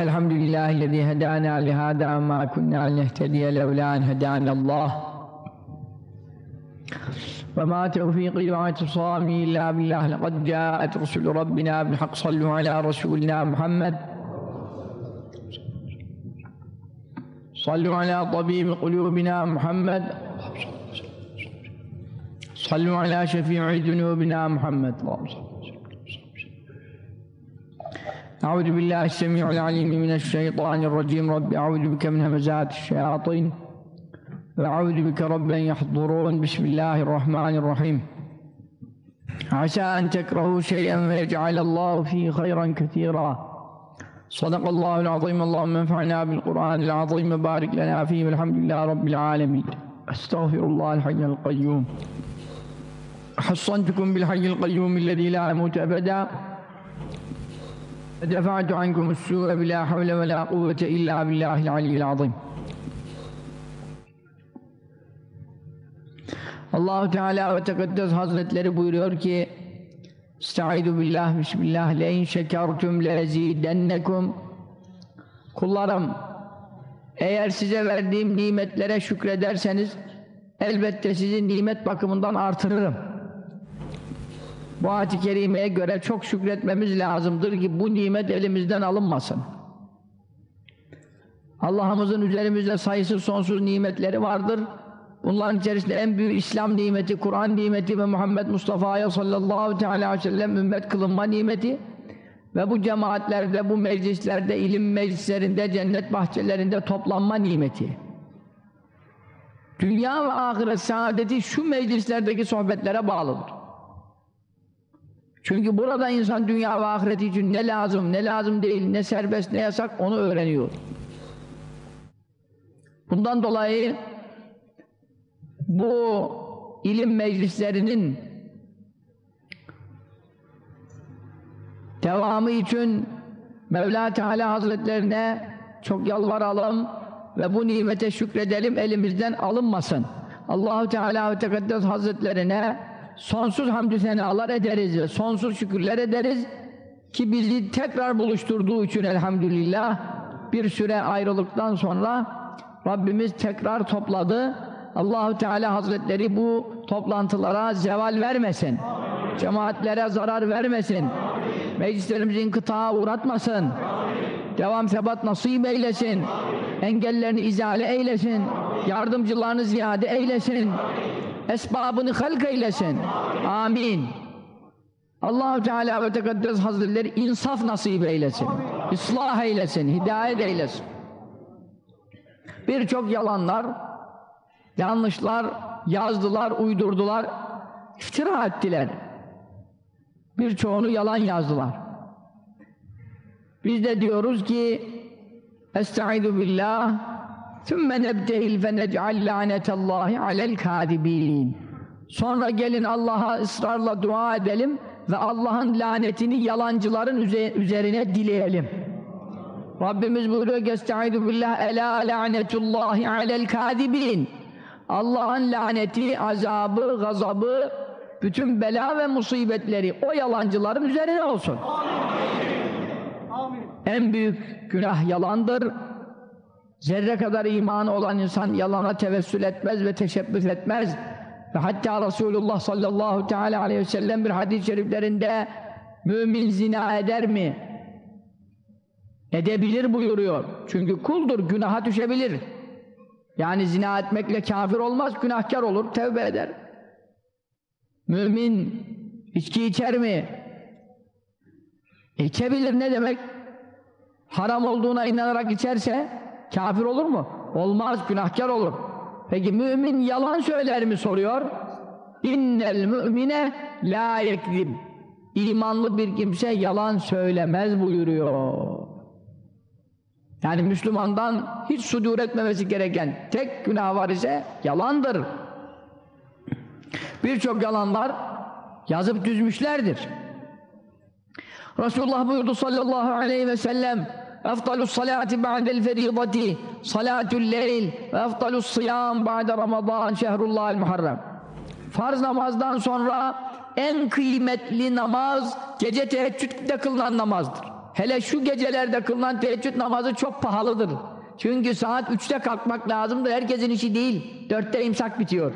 الحمد لله الذي هدانا لهذا وما كنا لنهتدي لولا أن هدانا الله. وما توفيقي واعتصامي إلا بالله لقد جاءت رسل ربنا بالحق صلوا على رسولنا محمد. صلوا على طبيب قلوبنا محمد. صلوا على شفيع ذنوبنا محمد. اللهم أعوذ بالله السميع العليم من الشيطان الرجيم. رب أعوذ بك من همزات الشياطين. وأعوذ بك رب أن يحضرون. بسم الله الرحمن الرحيم. عسى أن تكرهوا شيئا ويجعل الله فيه خيرا كثيرا. صدق الله العظيم. اللهم انفعنا بالقرآن العظيم. وبارك لنا فيه. والحمد لله رب العالمين. أستغفر الله الحي القيوم. حصنتكم بالحي القيوم الذي لا يموت أبدا. دفعت عنكم السوء بلا حول ولا قوة إلا بالله العلي العظيم Allahu Teala ve Tekaddes Hazretleri buyuruyor ki Estaizu billah bismillah leyin şekertum lezidennekum Kullarım eğer size verdiğim nimetlere şükrederseniz elbette sizi nimet bakımından artırırım. Bu ayet-i kerimeye göre çok şükretmemiz lazımdır ki bu nimet elimizden alınmasın. Allah'ımızın üzerimizde sayısız sonsuz nimetleri vardır. Bunların içerisinde en büyük İslam nimeti, Kur'an nimeti ve Muhammed Mustafa'ya sallallahu teala aleyhi ve sellem ümmet kılınma nimeti ve bu cemaatlerde, bu meclislerde, ilim meclislerinde, cennet bahçelerinde toplanma nimeti. Dünya ve ahiret saadeti şu meclislerdeki sohbetlere bağlıdır. Çünkü burada insan dünya ve ahiret için ne lazım, ne lazım değil, ne serbest, ne yasak onu öğreniyor. Bundan dolayı bu ilim meclislerinin devamı için Mevla Teala Hazretlerine çok yalvaralım ve bu nimete şükredelim elimizden alınmasın. Allahu Teala ve Tekaddes Hazretlerine sonsuz hamdü senalar ederiz ve sonsuz şükürler ederiz ki bizi tekrar buluşturduğu için elhamdülillah bir süre ayrılıktan sonra Rabbimiz tekrar topladı. Allahu Teala Hazretleri bu toplantılara zeval vermesin. Amin. Cemaatlere zarar vermesin. Amin. Meclislerimizin kıtağa uğratmasın. Amin. Devam sebat nasip eylesin. Amin. Engellerini izale eylesin. Amin. Yardımcılarını ziyade eylesin. Amin. Esbabını halk eylesin. Amin. Allahu Teala ve Tekaddes Hazretleri insaf nasip eylesin. İslah eylesin, hidayet eylesin. Birçok yalanlar, yanlışlar yazdılar, uydurdular, iftira ettiler. Birçoğunu yalan yazdılar. Biz de diyoruz ki Estaizu billah ثُمَّ نَبْتَهِلْ فَنَجْعَلْ لَعْنَةَ اللّٰهِ عَلَى الْكَاذِب۪ينَ Sonra gelin Allah'a ısrarla dua edelim ve Allah'ın lanetini yalancıların üzerine dileyelim. Rabbimiz buyuruyor ki Estaizu billah Ela lanetullahi alel kâzibîn Allah'ın laneti, azabı, gazabı, bütün bela ve musibetleri o yalancıların üzerine olsun. Amin. En büyük günah yalandır. Zerre kadar imanı olan insan yalana tevessül etmez ve teşebbüs etmez. Ve hatta Resulullah sallallahu teala aleyhi ve sellem bir hadis-i şeriflerinde mümin zina eder mi? Edebilir buyuruyor. Çünkü kuldur, günaha düşebilir. Yani zina etmekle kafir olmaz, günahkar olur, tevbe eder. Mümin içki içer mi? İçebilir ne demek? Haram olduğuna inanarak içerse kafir olur mu? Olmaz, günahkar olur. Peki mümin yalan söyler mi soruyor? İnnel mümine la yekzib. İmanlı bir kimse yalan söylemez buyuruyor. Yani Müslümandan hiç sudur etmemesi gereken tek günah var ise yalandır. Birçok yalanlar yazıp düzmüşlerdir. Resulullah buyurdu sallallahu aleyhi ve sellem eftalus salati ba'del feridati salatul leyl ve eftalus siyam ba'de ramazan şehrullahil muharrem farz namazdan sonra en kıymetli namaz gece teheccüde kılınan namazdır. Hele şu gecelerde kılınan teheccüd namazı çok pahalıdır. Çünkü saat 3'te kalkmak lazım herkesin işi değil. 4'te imsak bitiyor.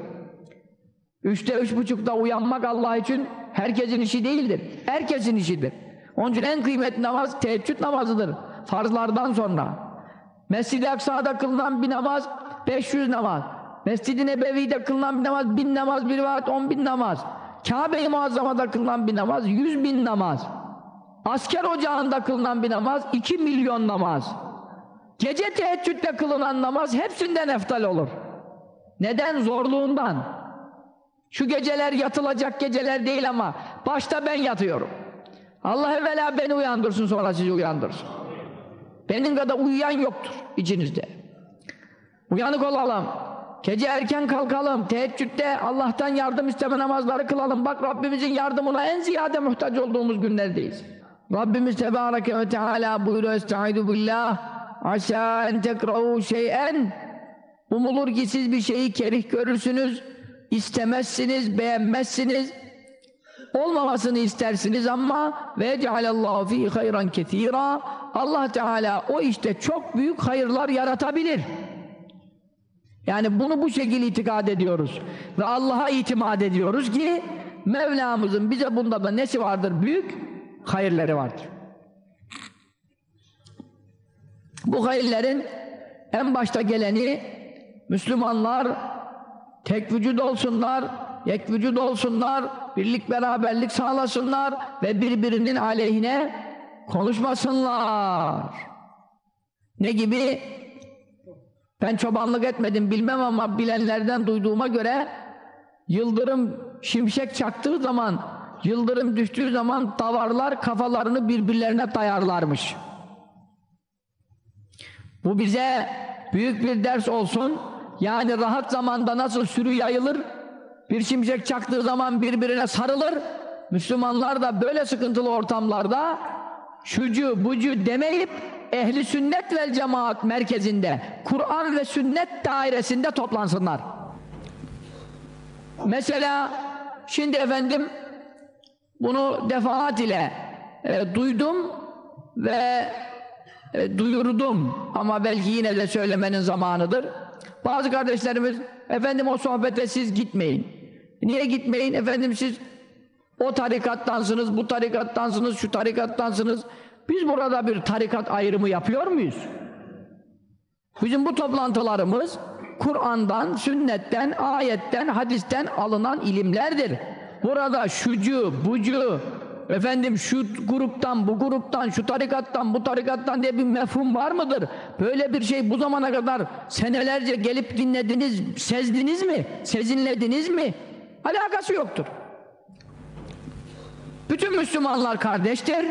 3'te, 3.30'da uyanmak Allah için herkesin işi değildir. Herkesin işidir. Onun için en kıymetli namaz teheccüd namazıdır. Farzlardan sonra. Mescid-i Aksa'da kılınan bir namaz 500 namaz. Mescid-i Nebevi'de kılınan bir namaz 1000 namaz, bir vaat 10 bin namaz. Kabe-i Muazzama'da kılınan bir namaz 100 bin namaz. Asker ocağında kılınan bir namaz 2 milyon namaz. Gece teheccüdle kılınan namaz hepsinden eftal olur. Neden? Zorluğundan. Şu geceler yatılacak geceler değil ama başta ben yatıyorum. Allah evvela beni uyandırsın sonra sizi uyandırsın. Benim kadar uyuyan yoktur içinizde. Uyanık olalım. Gece erken kalkalım. Teheccüde Allah'tan yardım isteme namazları kılalım. Bak Rabbimizin yardımına en ziyade muhtaç olduğumuz günlerdeyiz. Rabbimiz Tebareke ve Teala buyuruyor Estaizu billah Asa en tekrahu şeyen Umulur ki siz bir şeyi kerih görürsünüz istemezsiniz, beğenmezsiniz olmamasını istersiniz ama ve cealallahu fi hayran ketira Allah Teala o işte çok büyük hayırlar yaratabilir. Yani bunu bu şekilde itikad ediyoruz. Ve Allah'a itimat ediyoruz ki Mevlamızın bize bunda da nesi vardır? Büyük hayırları vardır. Bu hayırların en başta geleni Müslümanlar tek vücut olsunlar, yek vücut olsunlar, birlik beraberlik sağlasınlar ve birbirinin aleyhine konuşmasınlar. Ne gibi? Ben çobanlık etmedim bilmem ama bilenlerden duyduğuma göre yıldırım şimşek çaktığı zaman yıldırım düştüğü zaman davarlar kafalarını birbirlerine dayarlarmış. Bu bize büyük bir ders olsun. Yani rahat zamanda nasıl sürü yayılır, bir şimşek çaktığı zaman birbirine sarılır. Müslümanlar da böyle sıkıntılı ortamlarda şucu bucu demeyip ehli sünnet vel cemaat merkezinde Kur'an ve sünnet dairesinde toplansınlar. Mesela şimdi efendim bunu defaat ile e, duydum ve e, duyurdum ama belki yine de söylemenin zamanıdır. Bazı kardeşlerimiz efendim o sohbete siz gitmeyin. Niye gitmeyin? Efendim siz o tarikattansınız, bu tarikattansınız, şu tarikattansınız. Biz burada bir tarikat ayrımı yapıyor muyuz? Bizim bu toplantılarımız Kur'an'dan, sünnetten, ayetten, hadisten alınan ilimlerdir. Burada şucu, bucu, efendim şu gruptan, bu gruptan, şu tarikattan, bu tarikattan diye bir mefhum var mıdır? Böyle bir şey bu zamana kadar senelerce gelip dinlediniz, sezdiniz mi? Sezinlediniz mi? Alakası yoktur. Bütün Müslümanlar kardeştir.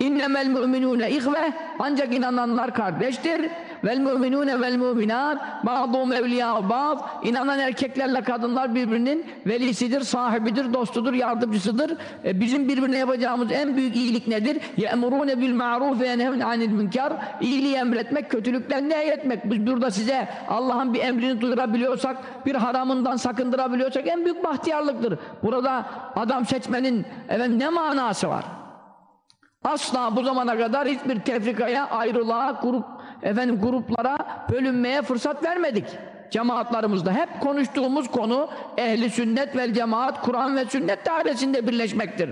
İnnemel müminune ihve ancak inananlar kardeştir. Vel müminune vel müminat ba'dum evliya ba'd inanan erkeklerle kadınlar birbirinin velisidir, sahibidir, dostudur, yardımcısıdır. E bizim birbirine yapacağımız en büyük iyilik nedir? Ye'murune bil ma'ruf ve yenhevne anil münker. İyiliği emretmek, kötülükten nehyetmek. Biz burada size Allah'ın bir emrini duyurabiliyorsak, bir haramından sakındırabiliyorsak en büyük bahtiyarlıktır. Burada adam seçmenin efendim, ne manası var? Asla bu zamana kadar hiçbir tefrikaya, ayrılığa, grup, efendim gruplara bölünmeye fırsat vermedik. Cemaatlarımızda hep konuştuğumuz konu ehli sünnet ve cemaat Kur'an ve sünnet dairesinde birleşmektir.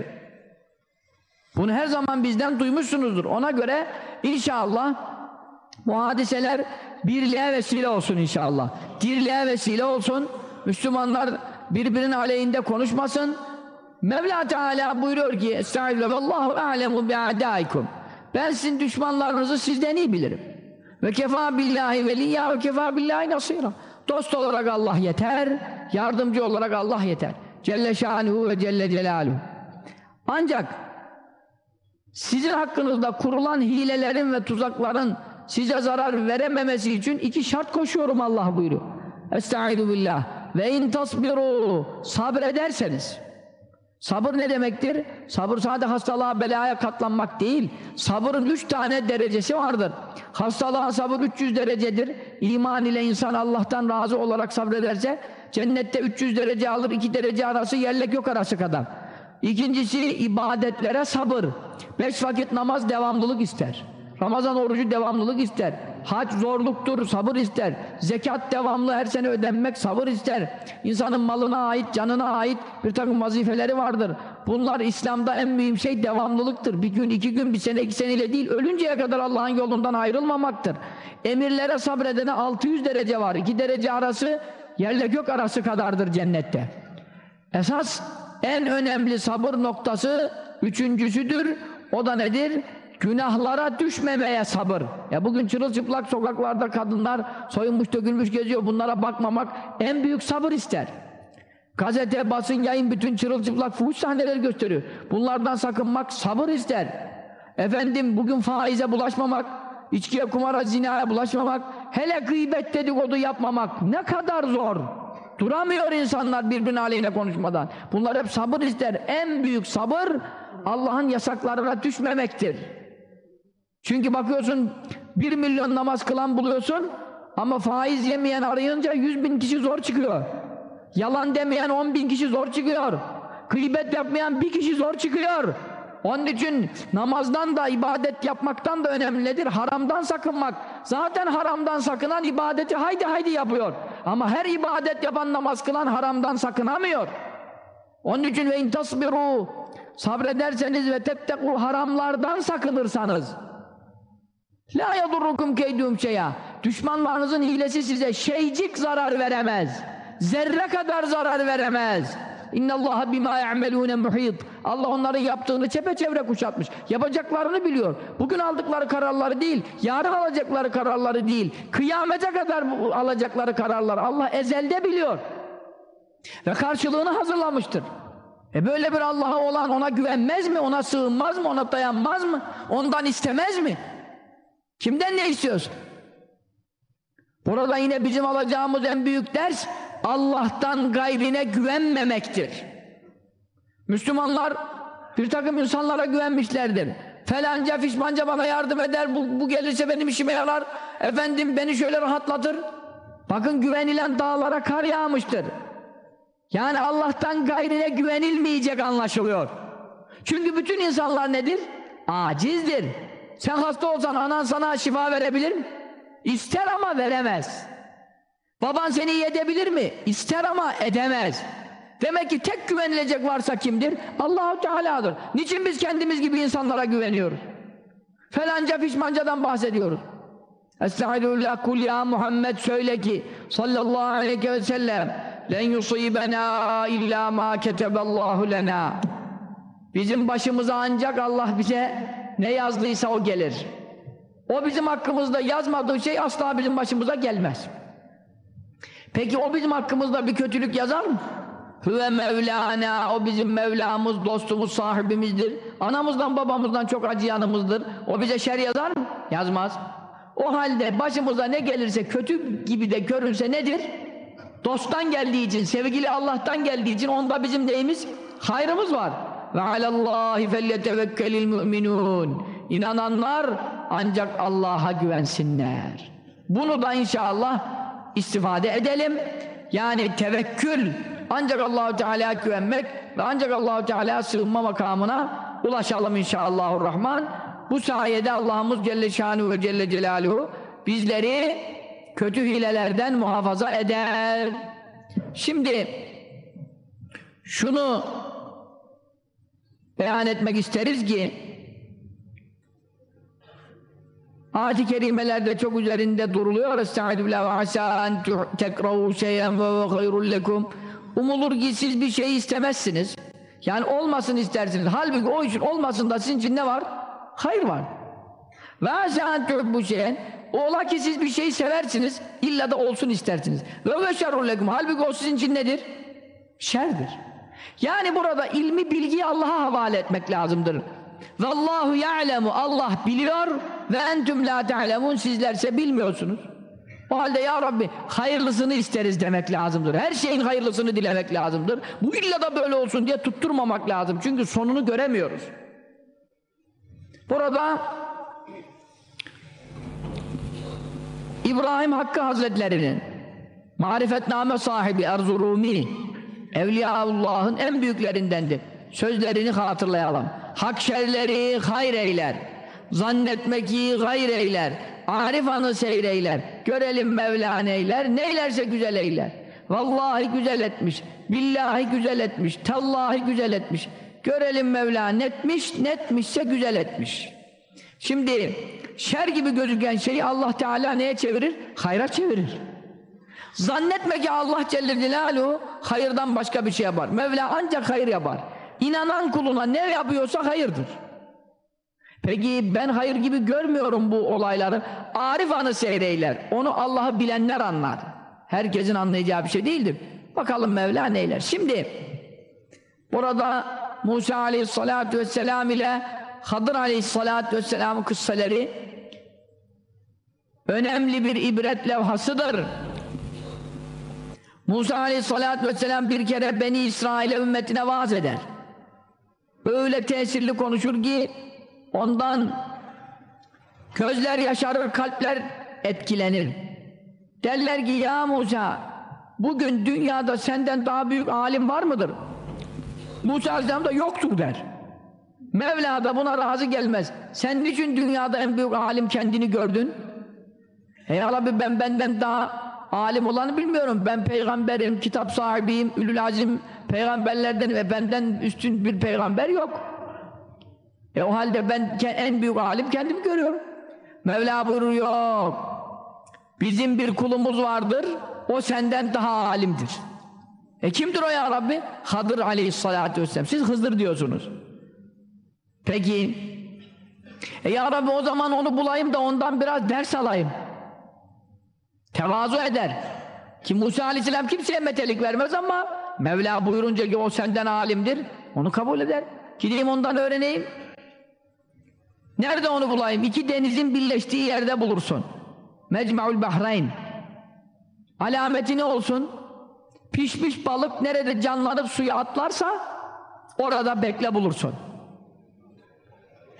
Bunu her zaman bizden duymuşsunuzdur. Ona göre inşallah bu hadiseler birliğe vesile olsun inşallah. Dirliğe vesile olsun. Müslümanlar birbirinin aleyhinde konuşmasın. Mevla Teala buyuruyor ki Estağfirullah Allahu alemu bi'adaikum. Ben sizin düşmanlarınızı sizden iyi bilirim. Ve kefa billahi veliyya ve kefa billahi nasira. Dost olarak Allah yeter, yardımcı olarak Allah yeter. Celle şanuhu ve celle celaluhu. Ancak sizin hakkınızda kurulan hilelerin ve tuzakların size zarar verememesi için iki şart koşuyorum Allah buyuruyor. Estaizu billah. Ve in tasbiru sabrederseniz Sabır ne demektir? Sabır sadece hastalığa, belaya katlanmak değil. Sabırın üç tane derecesi vardır. Hastalığa sabır 300 derecedir. İman ile insan Allah'tan razı olarak sabrederse cennette 300 derece alır, iki derece arası yerle yok arası kadar. İkincisi ibadetlere sabır. Beş vakit namaz devamlılık ister. Ramazan orucu devamlılık ister. Hac zorluktur, sabır ister. Zekat devamlı her sene ödenmek sabır ister. İnsanın malına ait, canına ait bir takım vazifeleri vardır. Bunlar İslam'da en mühim şey devamlılıktır. Bir gün, iki gün, bir sene, iki seneyle değil, ölünceye kadar Allah'ın yolundan ayrılmamaktır. Emirlere sabredene 600 derece var. İki derece arası yerle gök arası kadardır cennette. Esas en önemli sabır noktası üçüncüsüdür. O da nedir? Günahlara düşmemeye sabır. Ya bugün çırılçıplak sokaklarda kadınlar soyunmuş dökülmüş geziyor. Bunlara bakmamak en büyük sabır ister. Gazete, basın, yayın bütün çırılçıplak fuhuş sahneleri gösteriyor. Bunlardan sakınmak sabır ister. Efendim bugün faize bulaşmamak, içkiye, kumara, zinaya bulaşmamak, hele gıybet dedikodu yapmamak ne kadar zor. Duramıyor insanlar birbirine aleyhine konuşmadan. Bunlar hep sabır ister. En büyük sabır Allah'ın yasaklarına düşmemektir. Çünkü bakıyorsun bir milyon namaz kılan buluyorsun ama faiz yemeyen arayınca yüz bin kişi zor çıkıyor. Yalan demeyen on bin kişi zor çıkıyor. Gıybet yapmayan bir kişi zor çıkıyor. Onun için namazdan da ibadet yapmaktan da önemli nedir? Haramdan sakınmak. Zaten haramdan sakınan ibadeti haydi haydi yapıyor. Ama her ibadet yapan namaz kılan haramdan sakınamıyor. Onun için ve intasbiru sabrederseniz ve teptekul haramlardan sakınırsanız la yadurrukum keydum şeya düşmanlarınızın hilesi size şeycik zarar veremez. Zerre kadar zarar veremez. İnnallaha bima ya'melune muhit. Allah onların yaptığını çepeçevre kuşatmış. Yapacaklarını biliyor. Bugün aldıkları kararları değil, yarın alacakları kararları değil, kıyamete kadar alacakları kararlar Allah ezelde biliyor. Ve karşılığını hazırlamıştır. E böyle bir Allah'a olan ona güvenmez mi? Ona sığınmaz mı? Ona dayanmaz mı? Ondan istemez mi? Kimden ne istiyorsun? Burada yine bizim alacağımız en büyük ders Allah'tan gayrine güvenmemektir. Müslümanlar bir takım insanlara güvenmişlerdir. Felanca fişmanca bana yardım eder, bu, bu gelirse benim işime yarar, efendim beni şöyle rahatlatır. Bakın güvenilen dağlara kar yağmıştır. Yani Allah'tan gayrine güvenilmeyecek anlaşılıyor. Çünkü bütün insanlar nedir? Acizdir. Sen hasta olsan anan sana şifa verebilir mi? İster ama veremez. Baban seni iyi edebilir mi? İster ama edemez. Demek ki tek güvenilecek varsa kimdir? Allahu Teala'dır. Niçin biz kendimiz gibi insanlara güveniyoruz? Felanca pişmancadan bahsediyoruz. Estağfirullah kul ya Muhammed söyle ki sallallahu aleyhi ve sellem len yusibena illa ma keteballahu lena bizim başımıza ancak Allah bize ne yazdıysa o gelir. O bizim hakkımızda yazmadığı şey asla bizim başımıza gelmez. Peki o bizim hakkımızda bir kötülük yazar mı? Hüve Mevlana, o bizim Mevlamız, dostumuz, sahibimizdir. Anamızdan babamızdan çok acıyanımızdır. O bize şer yazar mı? Yazmaz. O halde başımıza ne gelirse kötü gibi de görünse nedir? Dosttan geldiği için, sevgili Allah'tan geldiği için onda bizim neyimiz? Hayrımız var. Ve alallahi felyetevekkelil müminun. İnananlar ancak Allah'a güvensinler. Bunu da inşallah istifade edelim. Yani tevekkül ancak Allahu Teala'ya güvenmek ve ancak Allahu Teala'ya sığınma makamına ulaşalım inşallahurrahman. Bu sayede Allah'ımız Celle Şanuhu ve Celle Celaluhu bizleri kötü hilelerden muhafaza eder. Şimdi şunu beyan etmek isteriz ki Ayet-i kerimelerde çok üzerinde duruluyor. Estaizu billah ve asa en tekrahu şeyen ve hayrul lekum. Umulur ki siz bir şey istemezsiniz. Yani olmasın istersiniz. Halbuki o için olmasın da sizin için ne var? Hayır var. Ve asa bu şeyen. Ola ki siz bir şeyi seversiniz. illa da olsun istersiniz. Ve ve lekum. Halbuki o sizin için nedir? Şerdir. Yani burada ilmi bilgiyi Allah'a havale etmek lazımdır. Vallahu ya'lemu Allah biliyor ve entüm la ta'lemun sizlerse bilmiyorsunuz. O halde ya Rabbi hayırlısını isteriz demek lazımdır. Her şeyin hayırlısını dilemek lazımdır. Bu illa da böyle olsun diye tutturmamak lazım. Çünkü sonunu göremiyoruz. Burada İbrahim Hakkı Hazretleri'nin marifetname sahibi Erzurumi Evliyaullah'ın en büyüklerindendir. Sözlerini hatırlayalım. Hak şerleri hayır eyler. Zannetmek iyi gayr eyler. Arif anı seyreyler. Görelim Mevla neyler. Neylerse güzel eyler. Vallahi güzel etmiş. Billahi güzel etmiş. Tallahi güzel etmiş. Görelim Mevla netmiş. Netmişse güzel etmiş. Şimdi şer gibi gözüken şeyi Allah Teala neye çevirir? Hayra çevirir. Zannetme ki Allah Celle Celaluhu hayırdan başka bir şey yapar. Mevla ancak hayır yapar. İnanan kuluna ne yapıyorsa hayırdır. Peki ben hayır gibi görmüyorum bu olayları. Arif anı seyreyler. Onu Allah'ı bilenler anlar. Herkesin anlayacağı bir şey değildir. Bakalım Mevla neyler. Şimdi burada Musa aleyhissalatu vesselam ile Hadır aleyhissalatu vesselamın kıssaları önemli bir ibret levhasıdır. Musa aleyhissalatü vesselam bir kere Beni İsrail'e ümmetine vaaz eder. Öyle tesirli konuşur ki ondan gözler yaşarır, kalpler etkilenir. Derler ki ya Musa bugün dünyada senden daha büyük alim var mıdır? Musa aleyhisselam da yoktur der. Mevla da buna razı gelmez. Sen niçin dünyada en büyük alim kendini gördün? Ey Rabbi ben benden daha alim olanı bilmiyorum. Ben peygamberim, kitap sahibiyim, ülül peygamberlerden ve benden üstün bir peygamber yok. E o halde ben en büyük alim kendimi görüyorum. Mevla buyuruyor. Bizim bir kulumuz vardır. O senden daha alimdir. E kimdir o ya Rabbi? Hadır aleyhissalatü vesselam. Siz Hızır diyorsunuz. Peki. E ya Rabbi o zaman onu bulayım da ondan biraz ders alayım. Tevazu eder. Ki Musa aleyhisselam kimseye metelik vermez ama Mevla buyurunca ki o senden alimdir. Onu kabul eder. Gideyim ondan öğreneyim. Nerede onu bulayım? İki denizin birleştiği yerde bulursun. Mecmu'l Bahreyn. Alameti ne olsun? Pişmiş balık nerede canlanıp suya atlarsa orada bekle bulursun.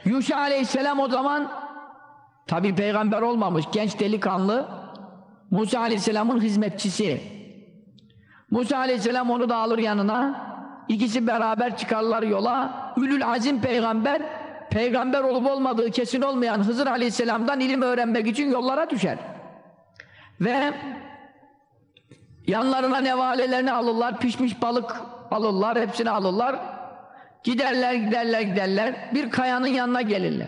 Yuşa aleyhisselam o zaman tabi peygamber olmamış genç delikanlı Musa aleyhisselamın hizmetçisi. Musa aleyhisselam onu da alır yanına. İkisi beraber çıkarlar yola. Ülül azim peygamber peygamber olup olmadığı kesin olmayan Hızır aleyhisselamdan ilim öğrenmek için yollara düşer. Ve yanlarına nevalelerini alırlar, pişmiş balık alırlar, hepsini alırlar. Giderler, giderler, giderler. Bir kayanın yanına gelirler.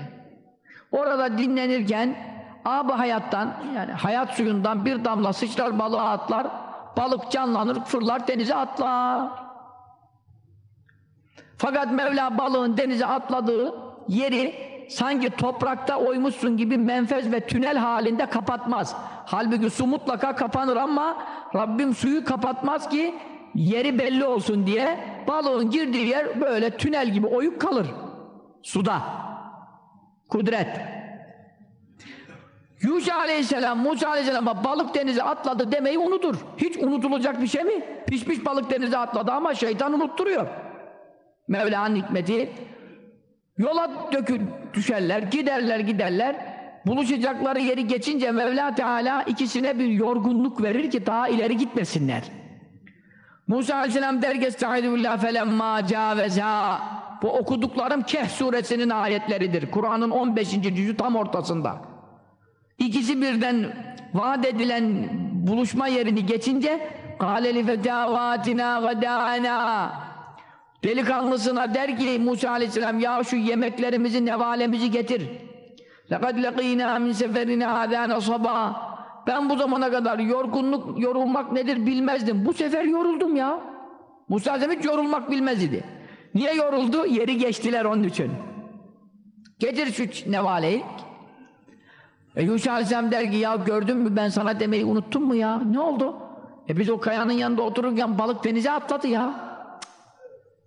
Orada dinlenirken ab hayattan yani hayat suyundan bir damla sıçrar balığa atlar. Balık canlanır, fırlar, denize atlar. Fakat Mevla balığın denize atladığı yeri sanki toprakta oymuşsun gibi menfez ve tünel halinde kapatmaz. Halbuki su mutlaka kapanır ama Rabbim suyu kapatmaz ki yeri belli olsun diye balığın girdiği yer böyle tünel gibi oyuk kalır. Suda. Kudret. Yuşa aleyhisselam, Musa aleyhisselam balık denize atladı demeyi unutur. Hiç unutulacak bir şey mi? Pişmiş balık denize atladı ama şeytan unutturuyor. Mevla'nın hikmeti yola dökül düşerler, giderler giderler buluşacakları yeri geçince Mevla Teala ikisine bir yorgunluk verir ki daha ileri gitmesinler. Musa Aleyhisselam der ki Estaizu billah felemma caveza Bu okuduklarım Kehf suresinin ayetleridir. Kur'an'ın 15. cüzü tam ortasında. İkisi birden vaat edilen buluşma yerini geçince قَالَ لِفَتَاوَاتِنَا غَدَاءَنَا Delikanlısına der ki Musa aleyhisselam ya şu yemeklerimizi, nevalemizi getir. لَقَدْ لَقِينَا مِنْ سَفَرِنَا هَذَا نَصَبًا Ben bu zamana kadar yorgunluk, yorulmak nedir bilmezdim. Bu sefer yoruldum ya. Musa aleyhisselam hiç yorulmak bilmez idi. Niye yoruldu? Yeri geçtiler onun için. Getir şu nevaleyi. E Yuşa Aleyhisselam der ki ya gördün mü ben sana demeyi unuttun mu ya? Ne oldu? E biz o kayanın yanında otururken balık denize atladı ya.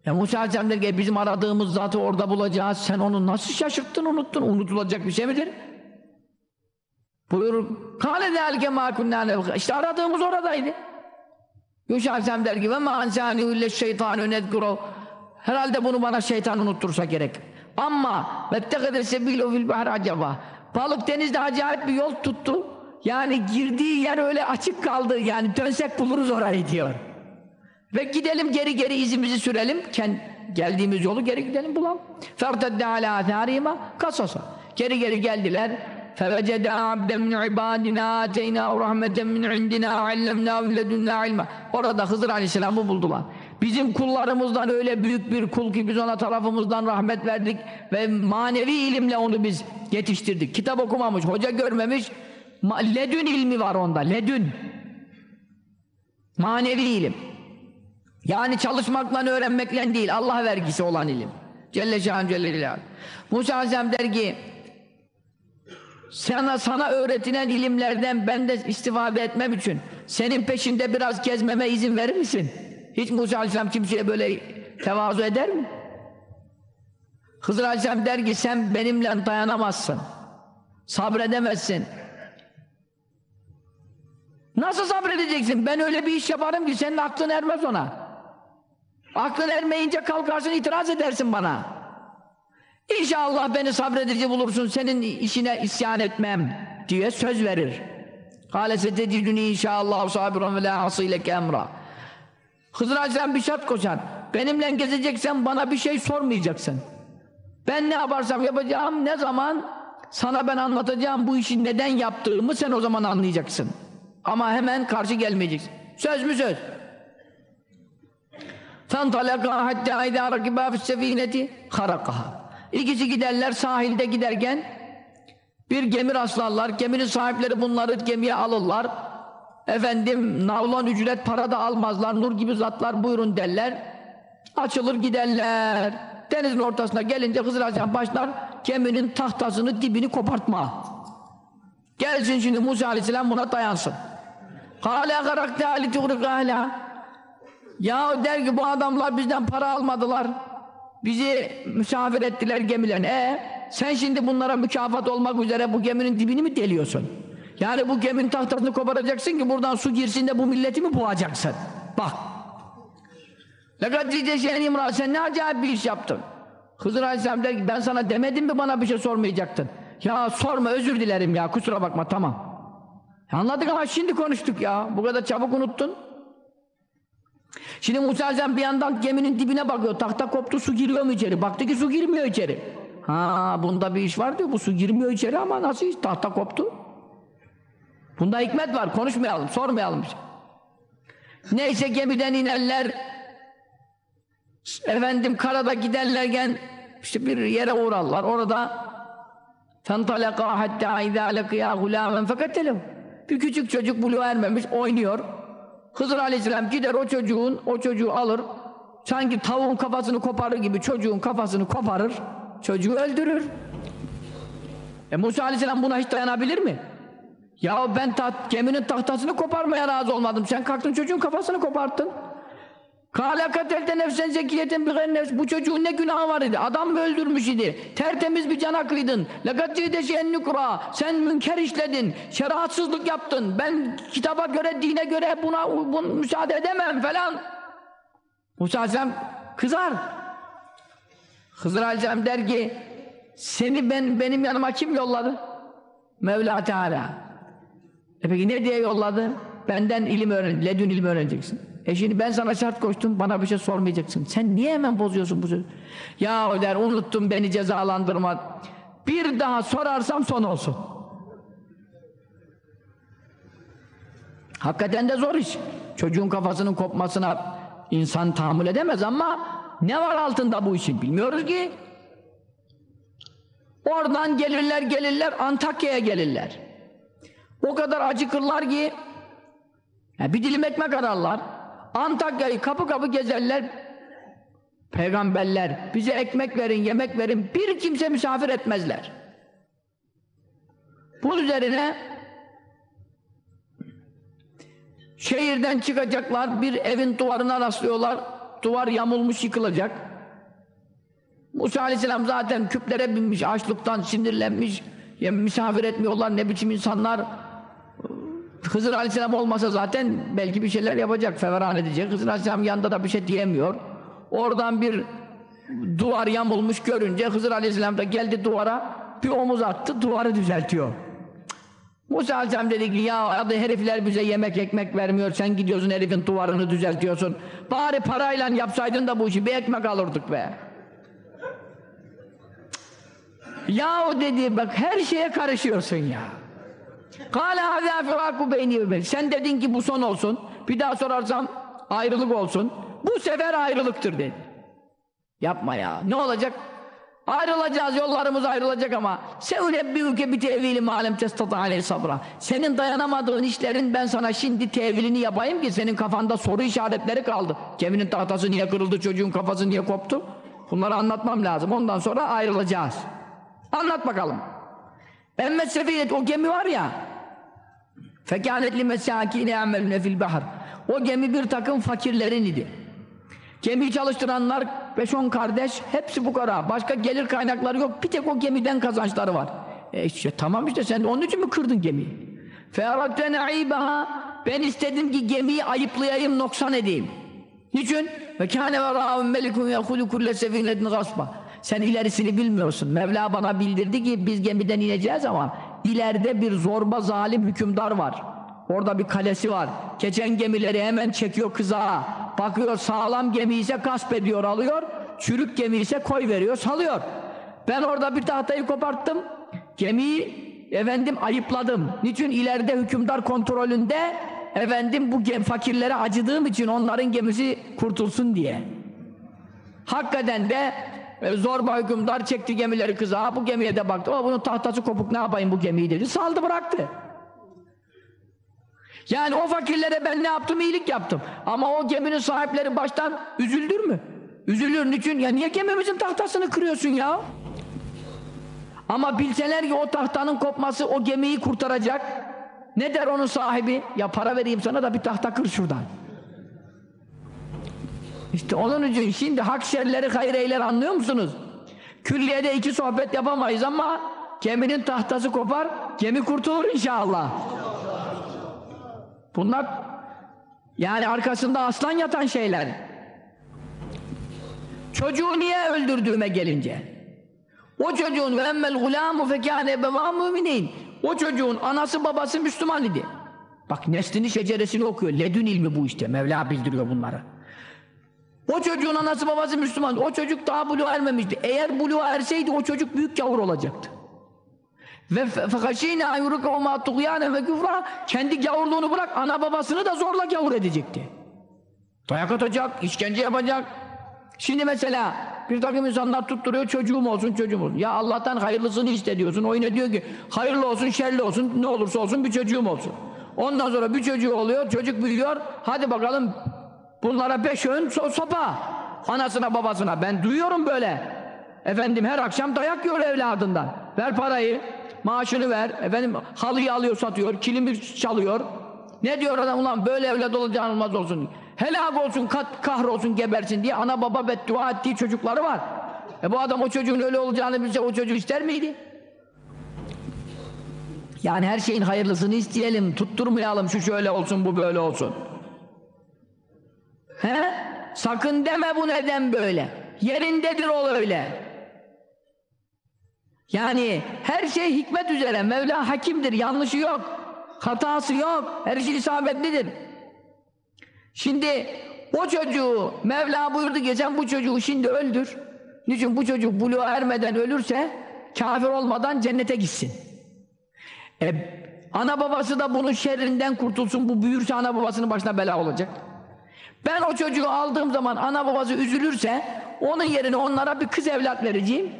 Ya Musa Aleyhisselam der ki bizim aradığımız zatı orada bulacağız. Sen onu nasıl şaşırttın unuttun? Unutulacak bir şey midir? Buyurur. Kâle zâlike mâ kunnâ İşte aradığımız oradaydı. Yuşa Aleyhisselam der ki ve mâ ansânihu ille şeytânü nedgurû Herhalde bunu bana şeytan unuttursa gerek. Ama vettekede sebilu fil bahr acaba. Balık denizde acayip bir yol tuttu. Yani girdiği yer öyle açık kaldı. Yani dönsek buluruz orayı diyor. Ve gidelim geri geri izimizi sürelim. Kend geldiğimiz yolu geri gidelim bulalım. Fertedde ala atharima kasasa. Geri geri geldiler. فَوَجَدَ عَبْدًا مِنْ عِبَادِنَا آتَيْنَا رَحْمَةً مِنْ عِنْدِنَا وَعَلَّمْنَا مِنْ لَدُنَّا عِلْمًا Orada Hızır Aleyhisselam'ı buldular. Bizim kullarımızdan öyle büyük bir kul ki biz ona tarafımızdan rahmet verdik ve manevi ilimle onu biz yetiştirdik. Kitap okumamış, hoca görmemiş, ledün ilmi var onda, ledün. Manevi ilim. Yani çalışmakla öğrenmekle değil, Allah vergisi olan ilim. Celle Şahan Celle. Musa Aleyhisselam der ki, sana, sana öğretilen ilimlerden ben de istifade etmem için senin peşinde biraz gezmeme izin verir misin? Hiç Musa Aleyhisselam kimseye böyle tevazu eder mi? Hızır Aleyhisselam der ki sen benimle dayanamazsın. Sabredemezsin. Nasıl sabredeceksin? Ben öyle bir iş yaparım ki senin aklın ermez ona. Aklın ermeyince kalkarsın itiraz edersin bana. İnşallah beni sabredici bulursun, senin işine isyan etmem diye söz verir. Kâle seteciduni inşallah sabiran ve la hasîleke emra. Hızır Aleyhisselam bir şart koşar. Benimle gezeceksen bana bir şey sormayacaksın. Ben ne yaparsam yapacağım ne zaman sana ben anlatacağım bu işi neden yaptığımı sen o zaman anlayacaksın. Ama hemen karşı gelmeyeceksin. Söz mü söz? فَانْطَلَقَا حَتَّى اِذَا رَكِبَا فِي السَّف۪ينَةِ خَرَقَهَا İkisi giderler sahilde giderken bir gemi rastlarlar. Geminin sahipleri bunları gemiye alırlar. Efendim navlon ücret para da almazlar. Nur gibi zatlar buyurun derler. Açılır giderler. Denizin ortasına gelince Hızır Aleyhisselam başlar geminin tahtasını dibini kopartma. Gelsin şimdi Musa Aleyhisselam buna dayansın. Kâle garakte ali tuğrik Ya der ki bu adamlar bizden para almadılar. Bizi misafir ettiler gemilerine. E sen şimdi bunlara mükafat olmak üzere bu geminin dibini mi deliyorsun? Yani bu geminin tahtasını koparacaksın ki buradan su girsin de bu milleti mi boğacaksın? Bak. Lekadrice şeyin imra sen ne acayip bir iş yaptın. Hızır Aleyhisselam der ki ben sana demedim mi bana bir şey sormayacaktın. Ya sorma özür dilerim ya kusura bakma tamam. Anladık ama şimdi konuştuk ya. Bu kadar çabuk unuttun. Şimdi Musa Aleyhisselam bir yandan geminin dibine bakıyor. Tahta koptu su giriyor mu içeri? Baktı ki su girmiyor içeri. Ha bunda bir iş var diyor. Bu su girmiyor içeri ama nasıl iş? Tahta koptu. Bunda hikmet var. Konuşmayalım, sormayalım. Neyse gemiden inerler. Efendim karada giderlerken işte bir yere uğrarlar. Orada فَانْطَلَقَا حَتَّى اِذَا لَقِيَا غُلَامًا فَكَتَّلَهُ Bir küçük çocuk buluğa ermemiş, oynuyor. Hızır Aleyhisselam gider o çocuğun, o çocuğu alır. Sanki tavuğun kafasını koparır gibi çocuğun kafasını koparır. Çocuğu öldürür. E Musa Aleyhisselam buna hiç dayanabilir mi? Ya ben taht, geminin tahtasını koparmaya razı olmadım. Sen kalktın çocuğun kafasını koparttın. Kâle katelte nefsen zekiyeten bir nefs. Bu çocuğun ne günahı var idi? Adam öldürmüş idi? Tertemiz bir canaklıydın. Lekad cideşen nukra. Sen münker işledin. Şeriatsızlık yaptın. Ben kitaba göre, dine göre buna, buna müsaade edemem falan. Musa Aleyhisselam kızar. Hızır Aleyhisselam der ki seni ben benim yanıma kim yolladı? Mevla Teala. E peki ne diye yolladı? Benden ilim öğren, ledün ilim öğreneceksin. E şimdi ben sana şart koştum, bana bir şey sormayacaksın. Sen niye hemen bozuyorsun bu sözü? Ya der, unuttum beni cezalandırma. Bir daha sorarsam son olsun. Hakikaten de zor iş. Çocuğun kafasının kopmasına insan tahammül edemez ama ne var altında bu işin bilmiyoruz ki. Oradan gelirler gelirler Antakya'ya gelirler. O kadar acıkırlar ki yani bir dilim ekmek ararlar. Antakya'yı kapı kapı gezerler. Peygamberler bize ekmek verin, yemek verin. Bir kimse misafir etmezler. Bunun üzerine şehirden çıkacaklar. Bir evin duvarına rastlıyorlar. Duvar yamulmuş yıkılacak. Musa Aleyhisselam zaten küplere binmiş, açlıktan sinirlenmiş. Ya misafir etmiyorlar ne biçim insanlar. Hızır Aleyhisselam olmasa zaten belki bir şeyler yapacak, feveran edecek. Hızır Aleyhisselam yanında da bir şey diyemiyor. Oradan bir duvar yamulmuş görünce Hızır Aleyhisselam da geldi duvara, bir omuz attı, duvarı düzeltiyor. Musa Aleyhisselam dedi ki ya adı herifler bize yemek ekmek vermiyor sen gidiyorsun herifin duvarını düzeltiyorsun. Bari parayla yapsaydın da bu işi bir ekmek alırdık be. Ya o dedi bak her şeye karışıyorsun ya. Sen dedin ki bu son olsun. Bir daha sorarsam ayrılık olsun. Bu sefer ayrılıktır dedi. Yapma ya. Ne olacak? Ayrılacağız, yollarımız ayrılacak ama sevlebbiyuke bi tevili malem testata aleyhi sabra. Senin dayanamadığın işlerin ben sana şimdi tevilini yapayım ki senin kafanda soru işaretleri kaldı. Geminin tahtası niye kırıldı, çocuğun kafası niye koptu? Bunları anlatmam lazım. Ondan sonra ayrılacağız. Anlat bakalım. Emme sefinet o gemi var ya fekânetli mesâkîne emmelüne fil bahar. O gemi bir takım fakirlerin idi. Gemi çalıştıranlar 5-10 kardeş hepsi bu kara. Başka gelir kaynakları yok. Bir tek o gemiden kazançları var. E işte, tamam işte sen onun için mi kırdın gemiyi? Ben istedim ki gemiyi ayıplayayım noksan edeyim. Niçin? ve kâne ve râhûn melikûn yehûlû kulle sefinetin gasba sen ilerisini bilmiyorsun. Mevla bana bildirdi ki biz gemiden ineceğiz ama ileride bir zorba zalim hükümdar var. Orada bir kalesi var. Geçen gemileri hemen çekiyor kızağa. Bakıyor sağlam gemi ise gasp ediyor alıyor. Çürük gemi ise koy veriyor salıyor. Ben orada bir tahtayı koparttım. Gemiyi efendim ayıpladım. Niçin ileride hükümdar kontrolünde efendim bu gem, fakirlere acıdığım için onların gemisi kurtulsun diye. Hakikaten de zorba hükümdar çekti gemileri kızağa. Bu gemiye de baktı. O bunun tahtası kopuk ne yapayım bu gemiyi dedi. Saldı bıraktı. Yani o fakirlere ben ne yaptım? iyilik yaptım. Ama o geminin sahipleri baştan üzüldür mü? Üzülür. Niçin? Ya niye gemimizin tahtasını kırıyorsun ya? Ama bilseler ki o tahtanın kopması o gemiyi kurtaracak. Ne der onun sahibi? Ya para vereyim sana da bir tahta kır şuradan. İşte onun için şimdi hak şerleri hayır anlıyor musunuz? Külliyede iki sohbet yapamayız ama geminin tahtası kopar, gemi kurtulur inşallah. Bunlar yani arkasında aslan yatan şeyler. Çocuğu niye öldürdüğüme gelince. O çocuğun ve emmel gulâmu fekâne ebevâ müminin. O çocuğun anası babası Müslüman idi. Bak neslini şeceresini okuyor. Ledün ilmi bu işte. Mevla bildiriyor bunları. O çocuğun anası babası Müslüman. O çocuk daha buluğa ermemişti. Eğer buluğa erseydi o çocuk büyük gavur olacaktı. Ve fekhaşîne ayuruka o mâ tuğyâne ve küfra kendi gavurluğunu bırak ana babasını da zorla gavur edecekti. Dayak atacak, işkence yapacak. Şimdi mesela bir takım insanlar tutturuyor çocuğum olsun çocuğum olsun. Ya Allah'tan hayırlısını iste diyorsun. O yine diyor ki hayırlı olsun şerli olsun ne olursa olsun bir çocuğum olsun. Ondan sonra bir çocuğu oluyor çocuk büyüyor. Hadi bakalım bunlara beş öğün so sopa. Anasına babasına ben duyuyorum böyle. Efendim her akşam dayak yiyor evladından. Ver parayı maaşını ver. Efendim halıyı alıyor satıyor. Kilimi çalıyor. Ne diyor adam ulan böyle evlat olacağın olmaz olsun. Helak olsun, kat, kahrolsun, gebersin diye ana baba beddua ettiği çocukları var. E bu adam o çocuğun öyle olacağını bilse o çocuğu ister miydi? Yani her şeyin hayırlısını isteyelim, tutturmayalım şu şöyle olsun, bu böyle olsun. He? Sakın deme bu neden böyle. Yerindedir o öyle. Yani her şey hikmet üzere. Mevla hakimdir, yanlışı yok. Hatası yok. Her şey isabetlidir. Şimdi o çocuğu Mevla buyurdu geçen bu çocuğu şimdi öldür. Niçin bu çocuk buluğa ermeden ölürse kafir olmadan cennete gitsin. E, ana babası da bunun şerrinden kurtulsun. Bu büyürse ana babasının başına bela olacak. Ben o çocuğu aldığım zaman ana babası üzülürse onun yerine onlara bir kız evlat vereceğim.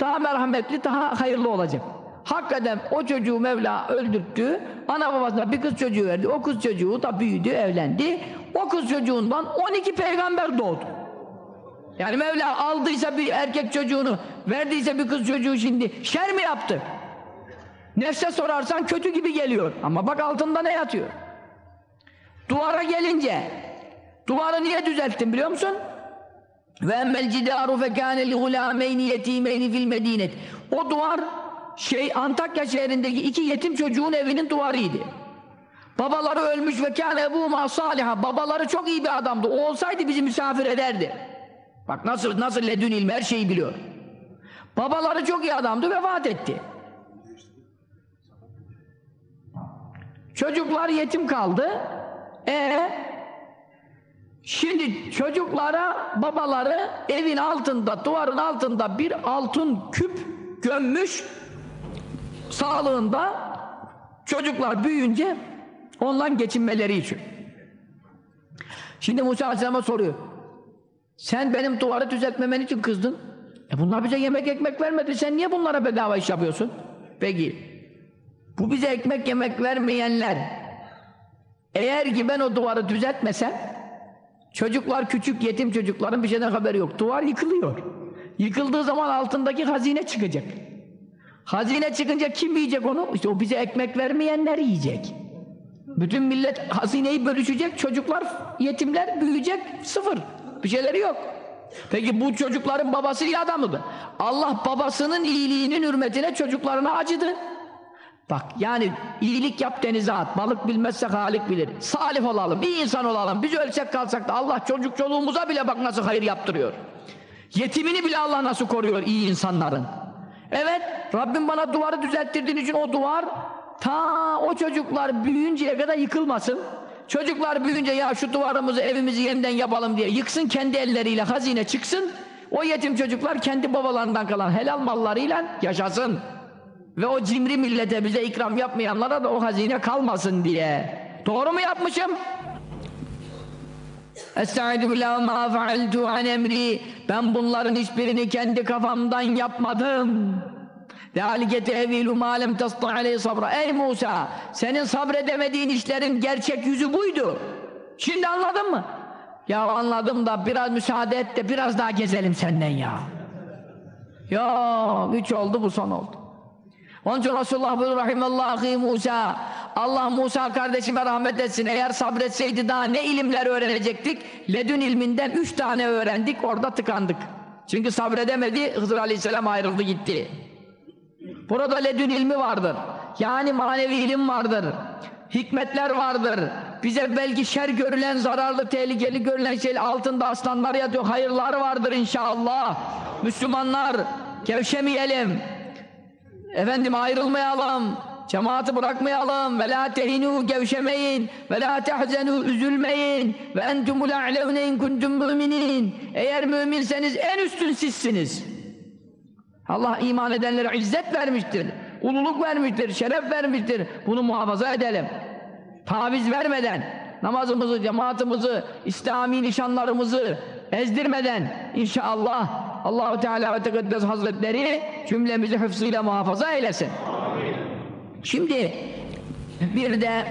Daha merhametli, daha hayırlı olacak. Hakikaten o çocuğu Mevla öldürttü. Ana babasına bir kız çocuğu verdi. O kız çocuğu da büyüdü, evlendi. O kız çocuğundan 12 peygamber doğdu. Yani Mevla aldıysa bir erkek çocuğunu, verdiyse bir kız çocuğu şimdi şer mi yaptı? Nefse sorarsan kötü gibi geliyor. Ama bak altında ne yatıyor? Duvara gelince, duvarı niye düzelttin biliyor musun? Ve emmel cidaru fekâne li gulâmeyni yetimeyni fil medinet. O duvar şey Antakya şehrindeki iki yetim çocuğun evinin duvarıydı. Babaları ölmüş ve kâne ebûmâ sâliha. Babaları çok iyi bir adamdı. O olsaydı bizi misafir ederdi. Bak nasıl nasıl ledün ilmi her şeyi biliyor. Babaları çok iyi adamdı vefat etti. Çocuklar yetim kaldı. E Şimdi çocuklara babaları evin altında, duvarın altında bir altın küp gömmüş sağlığında çocuklar büyüyünce ondan geçinmeleri için. Şimdi Musa Aleyhisselam'a soruyor. Sen benim duvarı düzeltmemen için kızdın. E bunlar bize yemek ekmek vermedi. Sen niye bunlara bedava iş yapıyorsun? Peki. Bu bize ekmek yemek vermeyenler eğer ki ben o duvarı düzeltmesem çocuklar küçük yetim çocukların bir şeyden haberi yok. Duvar yıkılıyor. Yıkıldığı zaman altındaki hazine çıkacak. Hazine çıkınca kim yiyecek onu? İşte o bize ekmek vermeyenler yiyecek. Bütün millet hazineyi bölüşecek, çocuklar, yetimler büyüyecek, sıfır. Bir şeyleri yok. Peki bu çocukların babası iyi adam mıydı? Allah babasının iyiliğinin hürmetine çocuklarına acıdı. Bak yani iyilik yap denize at. Balık bilmezse Halik bilir. Salih olalım, iyi insan olalım. Biz ölsek kalsak da Allah çocuk çoluğumuza bile bak nasıl hayır yaptırıyor. Yetimini bile Allah nasıl koruyor iyi insanların. Evet, Rabbim bana duvarı düzelttirdiğin için o duvar ta o çocuklar büyüyünceye kadar yıkılmasın. Çocuklar büyüyünce ya şu duvarımızı, evimizi yeniden yapalım diye yıksın kendi elleriyle hazine çıksın. O yetim çocuklar kendi babalarından kalan helal mallarıyla yaşasın. Ve o cimri millete bize ikram yapmayanlara da o hazine kalmasın diye. Doğru mu yapmışım? Estaizu billahi ma emri Ben bunların hiçbirini kendi kafamdan yapmadım. Zâlike tevilu mâ lem. Ey Musa! Senin sabredemediğin işlerin gerçek yüzü buydu. Şimdi anladın mı? Ya anladım da biraz müsaade et de biraz daha gezelim senden ya. Ya üç oldu bu son oldu. Onun için Resulullah buyuruyor rahimallahi Musa. Allah Musa kardeşime rahmet etsin. Eğer sabretseydi daha ne ilimler öğrenecektik? Ledün ilminden üç tane öğrendik orada tıkandık. Çünkü sabredemedi Hızır aleyhisselam ayrıldı gitti. Burada ledün ilmi vardır. Yani manevi ilim vardır. Hikmetler vardır. Bize belki şer görülen zararlı tehlikeli görülen şey altında aslanlar yatıyor. Hayırlar vardır inşallah. Müslümanlar gevşemeyelim Efendim ayrılmayalım, cemaati bırakmayalım, ve la tehinu gevşemeyin, ve la tehzenu üzülmeyin, ve entumul a'levne in kuntum müminin. Eğer müminseniz en üstün sizsiniz. Allah iman edenlere izzet vermiştir, ululuk vermiştir, şeref vermiştir. Bunu muhafaza edelim. Taviz vermeden, namazımızı, cemaatimizi, İslami nişanlarımızı ezdirmeden inşallah Allahu Teala ve Tekaddes Hazretleri cümlemizi hıfzıyla muhafaza eylesin. Şimdi bir de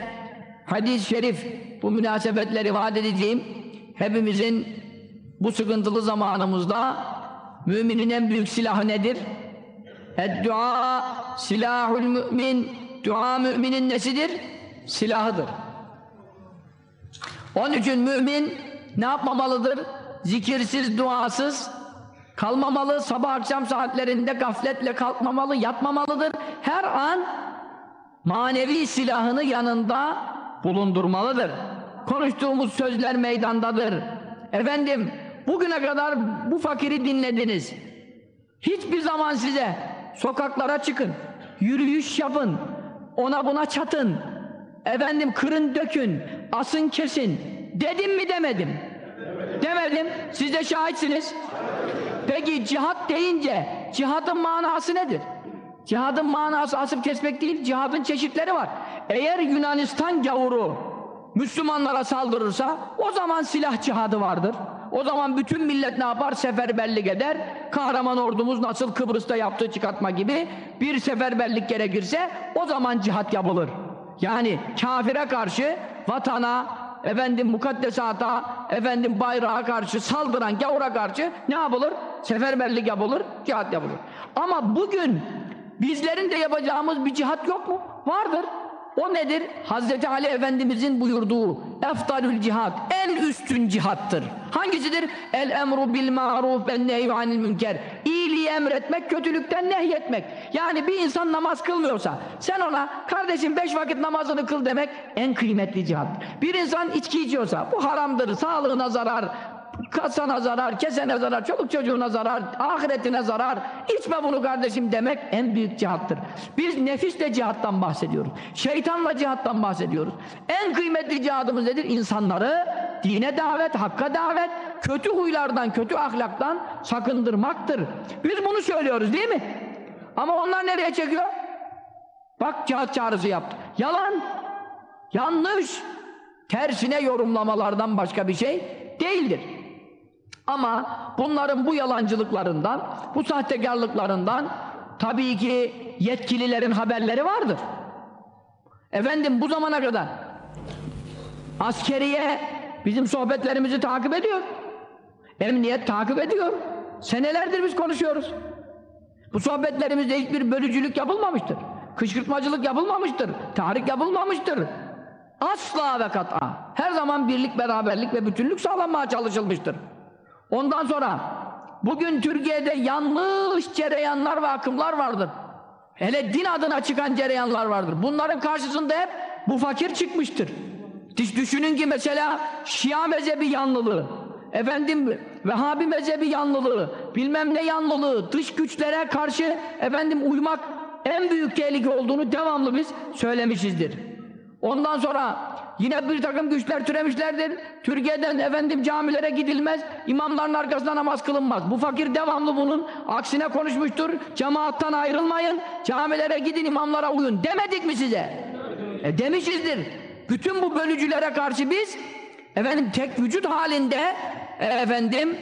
hadis-i şerif bu münasebetleri vaat edeceğim. Hepimizin bu sıkıntılı zamanımızda müminin en büyük silahı nedir? Dua silahul mümin. Dua müminin nesidir? Silahıdır. Onun için mümin ne yapmamalıdır? Zikirsiz, duasız kalmamalı, sabah akşam saatlerinde gafletle kalkmamalı, yatmamalıdır. Her an manevi silahını yanında bulundurmalıdır. Konuştuğumuz sözler meydandadır. Efendim, bugüne kadar bu fakiri dinlediniz. Hiçbir zaman size sokaklara çıkın, yürüyüş yapın, ona buna çatın, efendim kırın dökün, asın kesin dedim mi demedim. Demedim. Siz de şahitsiniz. Peki cihat deyince cihadın manası nedir? Cihadın manası asıp kesmek değil, cihadın çeşitleri var. Eğer Yunanistan gavuru Müslümanlara saldırırsa o zaman silah cihadı vardır. O zaman bütün millet ne yapar? Seferberlik eder. Kahraman ordumuz nasıl Kıbrıs'ta yaptığı çıkartma gibi bir seferberlik gerekirse o zaman cihat yapılır. Yani kafire karşı vatana, efendim mukaddesata, efendim bayrağa karşı saldıran gavura karşı ne yapılır? Seferberlik yapılır, cihat yapılır. Ama bugün bizlerin de yapacağımız bir cihat yok mu? Vardır. O nedir? Hazreti Ali Efendimizin buyurduğu eftalül cihat, en üstün cihattır. Hangisidir? El emru bil maruf ben nehyü münker. İyiliği emretmek, kötülükten nehyetmek. Yani bir insan namaz kılmıyorsa, sen ona kardeşim beş vakit namazını kıl demek en kıymetli cihat. Bir insan içki içiyorsa, bu haramdır, sağlığına zarar, kasana zarar, kesene zarar, çoluk çocuğuna zarar, ahiretine zarar. İçme bunu kardeşim demek en büyük cihattır. Biz nefisle cihattan bahsediyoruz. Şeytanla cihattan bahsediyoruz. En kıymetli cihadımız nedir? İnsanları dine davet, hakka davet, kötü huylardan, kötü ahlaktan sakındırmaktır. Biz bunu söylüyoruz değil mi? Ama onlar nereye çekiyor? Bak cihat çağrısı yaptı. Yalan. Yanlış. Tersine yorumlamalardan başka bir şey değildir. Ama bunların bu yalancılıklarından, bu sahtekarlıklarından tabii ki yetkililerin haberleri vardır. Efendim bu zamana kadar askeriye bizim sohbetlerimizi takip ediyor. Emniyet takip ediyor. Senelerdir biz konuşuyoruz. Bu sohbetlerimizde hiçbir bölücülük yapılmamıştır. Kışkırtmacılık yapılmamıştır. Tahrik yapılmamıştır. Asla ve kat'a. Her zaman birlik, beraberlik ve bütünlük sağlanmaya çalışılmıştır. Ondan sonra bugün Türkiye'de yanlış cereyanlar ve akımlar vardır. Hele din adına çıkan cereyanlar vardır. Bunların karşısında hep bu fakir çıkmıştır. Düş- Düşünün ki mesela Şia mezhebi yanlılığı, efendim Vehhabi mezhebi yanlılığı, bilmem ne yanlılığı, dış güçlere karşı efendim uymak en büyük tehlike olduğunu devamlı biz söylemişizdir. Ondan sonra yine bir takım güçler türemişlerdir. Türkiye'den efendim camilere gidilmez, imamların arkasında namaz kılınmaz. Bu fakir devamlı bunun aksine konuşmuştur. Cemaattan ayrılmayın, camilere gidin, imamlara uyun. Demedik mi size? E demişizdir. Bütün bu bölücülere karşı biz efendim tek vücut halinde e, efendim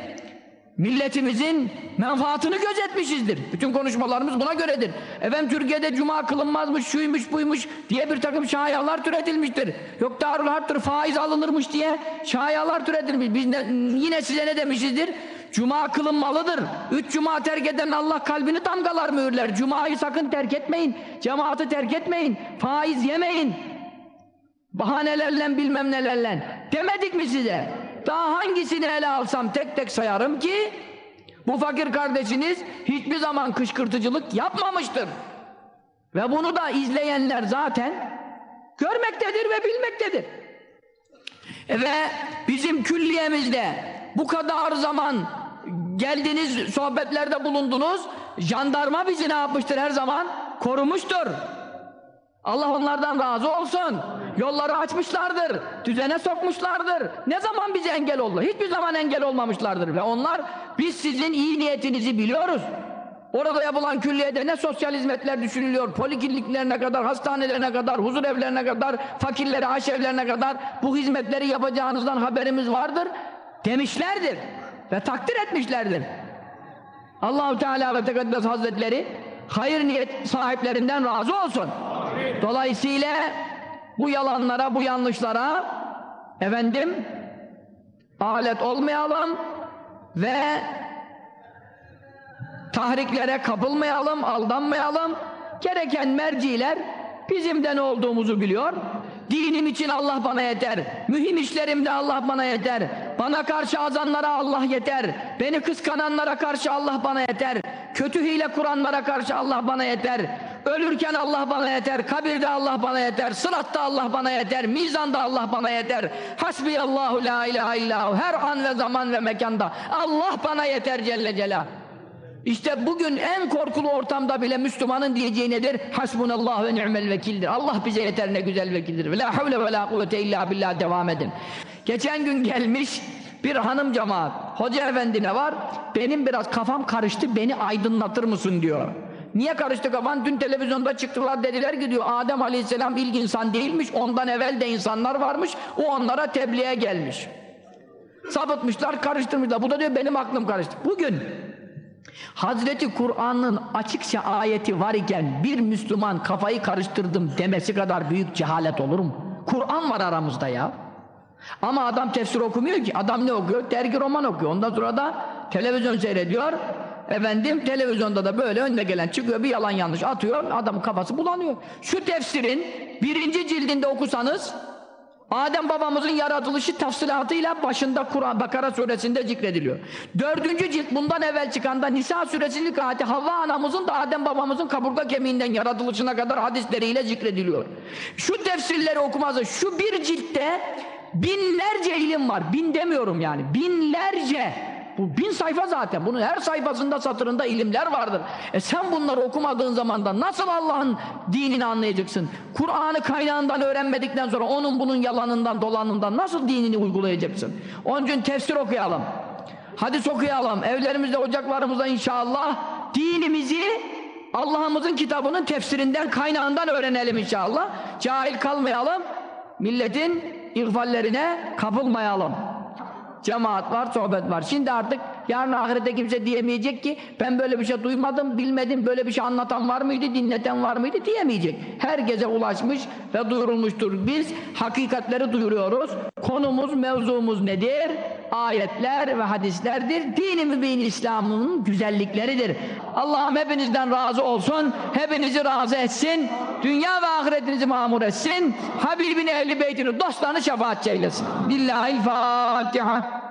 milletimizin menfaatını gözetmişizdir. Bütün konuşmalarımız buna göredir. Efendim Türkiye'de cuma kılınmazmış, şuymuş buymuş diye bir takım şayalar türetilmiştir. Yok darul harptır, faiz alınırmış diye şayalar türetilmiş. Biz ne- yine size ne demişizdir? Cuma kılınmalıdır. Üç cuma terk eden Allah kalbini damgalar mühürler. Cumayı sakın terk etmeyin. Cemaati terk etmeyin. Faiz yemeyin. Bahanelerle bilmem nelerle. Demedik mi size? Daha hangisini ele alsam tek tek sayarım ki bu fakir kardeşiniz hiçbir zaman kışkırtıcılık yapmamıştır. Ve bunu da izleyenler zaten görmektedir ve bilmektedir. E Ve bizim külliyemizde bu kadar zaman geldiniz, sohbetlerde bulundunuz, jandarma bizi ne yapmıştır her zaman? Korumuştur. Allah onlardan razı olsun. Yolları açmışlardır. Düzene sokmuşlardır. Ne zaman bize engel oldu? Hiçbir zaman engel olmamışlardır. Ve onlar biz sizin iyi niyetinizi biliyoruz. Orada yapılan külliyede ne sosyal hizmetler düşünülüyor, polikliniklerine kadar, hastanelerine kadar, huzur evlerine kadar, fakirlere, aşevlerine kadar bu hizmetleri yapacağınızdan haberimiz vardır demişlerdir. Ve takdir etmişlerdir. Allahu Teala ve Tekaddes Hazretleri hayır niyet sahiplerinden razı olsun. Dolayısıyla bu yalanlara, bu yanlışlara efendim alet olmayalım ve tahriklere kapılmayalım, aldanmayalım. Gereken merciler bizim de ne olduğumuzu biliyor. Dinim için Allah bana yeter. Mühim işlerimde Allah bana yeter. Bana karşı azanlara Allah yeter. Beni kıskananlara karşı Allah bana yeter. Kötü hile kuranlara karşı Allah bana yeter. Ölürken Allah bana yeter. Kabirde Allah bana yeter. Sıratta Allah bana yeter. Mizanda Allah bana yeter. Hasbiyallahu la ilahe illahu. Her an ve zaman ve mekanda Allah bana yeter Celle Celal. İşte bugün en korkulu ortamda bile Müslümanın diyeceği nedir? Hasbunallah ve ni'mel vekildir. Allah bize yeter ne güzel vekildir. Ve la havle ve la kuvvete illa billah devam edin. Geçen gün gelmiş bir hanım cemaat. Hoca efendi ne var? Benim biraz kafam karıştı beni aydınlatır mısın diyor. Niye karıştı kafan? Dün televizyonda çıktılar dediler ki diyor Adem aleyhisselam ilk insan değilmiş. Ondan evvel de insanlar varmış. O onlara tebliğe gelmiş. Sapıtmışlar, karıştırmışlar. Bu da diyor benim aklım karıştı. Bugün Hazreti Kur'an'ın açıkça ayeti var iken bir Müslüman kafayı karıştırdım demesi kadar büyük cehalet olur mu? Kur'an var aramızda ya. Ama adam tefsir okumuyor ki. Adam ne okuyor? Dergi roman okuyor. Ondan sonra da televizyon seyrediyor. Efendim televizyonda da böyle önüne gelen çıkıyor bir yalan yanlış atıyor. Adamın kafası bulanıyor. Şu tefsirin birinci cildinde okusanız Adem babamızın yaratılışı tafsilatıyla başında Kur'an Bakara suresinde zikrediliyor. Dördüncü cilt bundan evvel çıkan da Nisa suresinin ayeti Havva anamızın da Adem babamızın kaburga kemiğinden yaratılışına kadar hadisleriyle zikrediliyor. Şu tefsirleri okumazı şu bir ciltte binlerce ilim var. Bin demiyorum yani. Binlerce. Bu bin sayfa zaten. Bunun her sayfasında satırında ilimler vardır. E sen bunları okumadığın zaman da nasıl Allah'ın dinini anlayacaksın? Kur'an'ı kaynağından öğrenmedikten sonra onun bunun yalanından dolanından nasıl dinini uygulayacaksın? Onun için tefsir okuyalım. Hadis okuyalım. Evlerimizde, ocaklarımızda inşallah dinimizi Allah'ımızın kitabının tefsirinden, kaynağından öğrenelim inşallah. Cahil kalmayalım. Milletin irfallerine kapılmayalım. Cemaat var, sohbet var. Şimdi artık yarın ahirette kimse diyemeyecek ki ben böyle bir şey duymadım, bilmedim, böyle bir şey anlatan var mıydı, dinleten var mıydı diyemeyecek. Herkese ulaşmış ve duyurulmuştur. Biz hakikatleri duyuruyoruz. Konumuz, mevzumuz nedir? Ayetler ve hadislerdir. Dini mübin İslam'ın güzellikleridir. Allah'ım hepinizden razı olsun, hepinizi razı etsin, dünya ve ahiretinizi mamur etsin, Habibini, ehli beytini, dostlarını şefaatçi eylesin. Lillahil Fatiha.